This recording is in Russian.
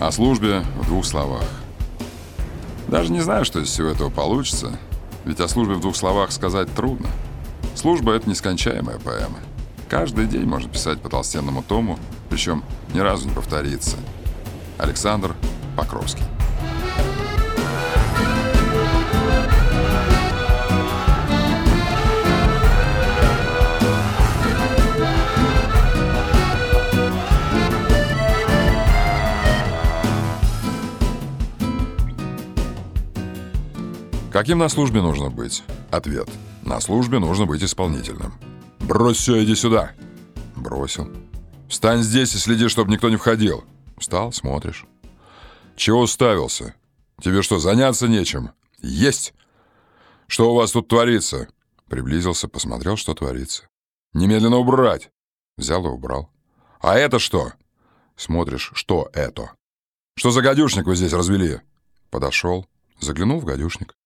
О службе в двух словах. Даже не знаю, что из всего этого получится, ведь о службе в двух словах сказать трудно. Служба — это нескончаемая поэма. Каждый день можно писать по толстенному тому, причем ни разу не повторится. Александр Покровский. Каким на службе нужно быть? Ответ. На службе нужно быть исполнительным. Брось все, иди сюда. Бросил. Встань здесь и следи, чтобы никто не входил. Встал, смотришь. Чего уставился? Тебе что, заняться нечем? Есть! Что у вас тут творится? Приблизился, посмотрел, что творится. Немедленно убрать. Взял и убрал. А это что? Смотришь, что это? Что за гадюшник вы здесь развели? Подошел, заглянул в гадюшник.